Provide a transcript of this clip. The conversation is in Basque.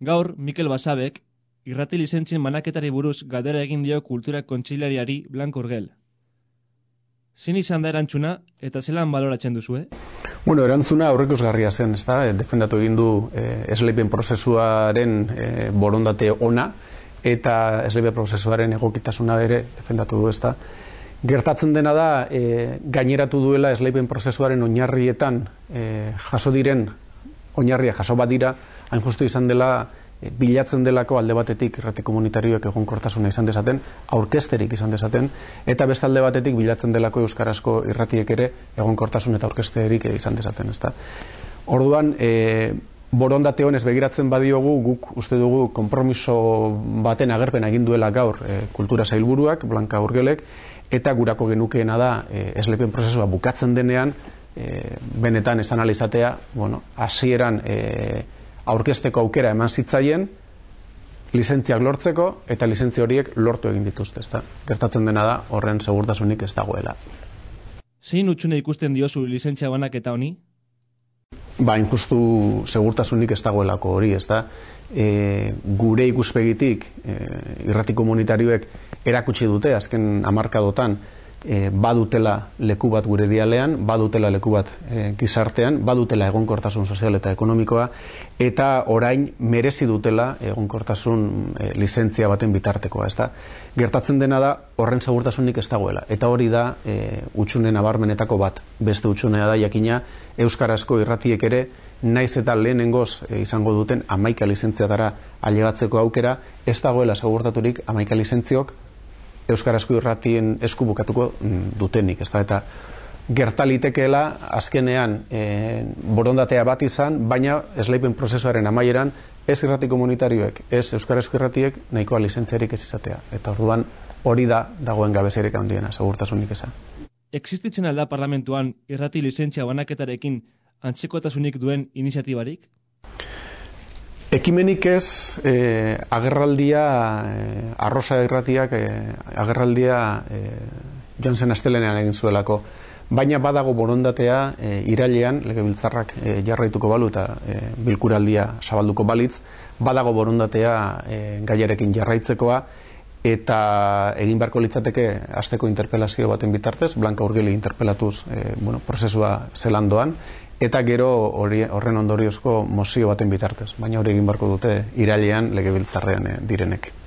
Gaur, Mikel Basabek, irrati lizentzien manaketari buruz galdera egin dio kultura kontxilariari Blanco Urgel. Zin izan da erantzuna eta zelan baloratzen duzue? Bueno, erantzuna aurrekusgarria zen, ez da, defendatu egin du e, esleipen prozesuaren e, borondate ona eta esleipen prozesuaren egokitasuna ere defendatu du, ez da. Gertatzen dena da, e, gaineratu duela esleipen prozesuaren oinarrietan e, jaso diren, oinarria jaso badira, hain justu izan dela E, bilatzen delako alde batetik irrati komunitarioek egonkortasuna izan dezaten, aurkesterik izan dezaten, eta beste alde batetik bilatzen delako euskarazko irratiek ere egonkortasun eta aurkesterik izan dezaten, ezta. Orduan, e, borondate honez begiratzen badiogu, guk uste dugu konpromiso baten agerpen egin duela gaur e, kultura zailburuak, Blanka Urgelek, eta gurako genukeena da e, eslepen prozesua bukatzen denean, e, benetan esan alizatea, bueno, hasieran e, aurkezteko aukera eman zitzaien lizentziak lortzeko eta lizentzia horiek lortu egin dituzte, ezta? Gertatzen dena da horren segurtasunik ez dagoela. Zein utxune ikusten diozu lizentzia banak eta honi? Ba, injustu segurtasunik ez dagoelako hori, ezta? E, gure ikuspegitik e, irrati komunitarioek erakutsi dute azken hamarkadotan e, badutela leku bat gure dialean, badutela leku bat e, gizartean, badutela egonkortasun sozial eta ekonomikoa, eta orain merezi dutela egonkortasun e, lizentzia baten bitartekoa. Ez da? Gertatzen dena da horren segurtasunik ez dagoela. Eta hori da e, utxunen abarmenetako bat. Beste utxunea da jakina Euskarazko irratiek ere naiz eta lehenengoz e, izango duten amaika lizentzia dara alegatzeko aukera, ez dagoela segurtaturik amaika lizentziok euskarazko irratien esku bukatuko mm, dutenik, ezta eta gertalitekeela azkenean e, borondatea bat izan, baina esleipen prozesuaren amaieran ez irrati komunitarioek, ez euskarazko irratiek nahikoa lizentziarik ez izatea. Eta orduan hori da dagoen gabezerik handiena, segurtasunik eza. Existitzen alda parlamentuan irrati lizentzia banaketarekin antzekotasunik duen iniziatibarik? Ekimenik ez, e, agerraldia, e, arrosa erratiak, e, agerraldia e, joan zen astelenean egin zuelako. Baina badago borondatea e, irailean, lege biltzarrak e, jarraituko balu eta e, bilkuraldia zabalduko balitz, badago borondatea e, gaiarekin jarraitzekoa, eta egin beharko litzateke asteko interpelazio baten bitartez, Blanka Urgeli interpelatuz e, bueno, prozesua zelandoan, eta gero horren ondoriozko mozio baten bitartez. Baina hori egin barko dute irailean legebiltzarrean eh, direnek.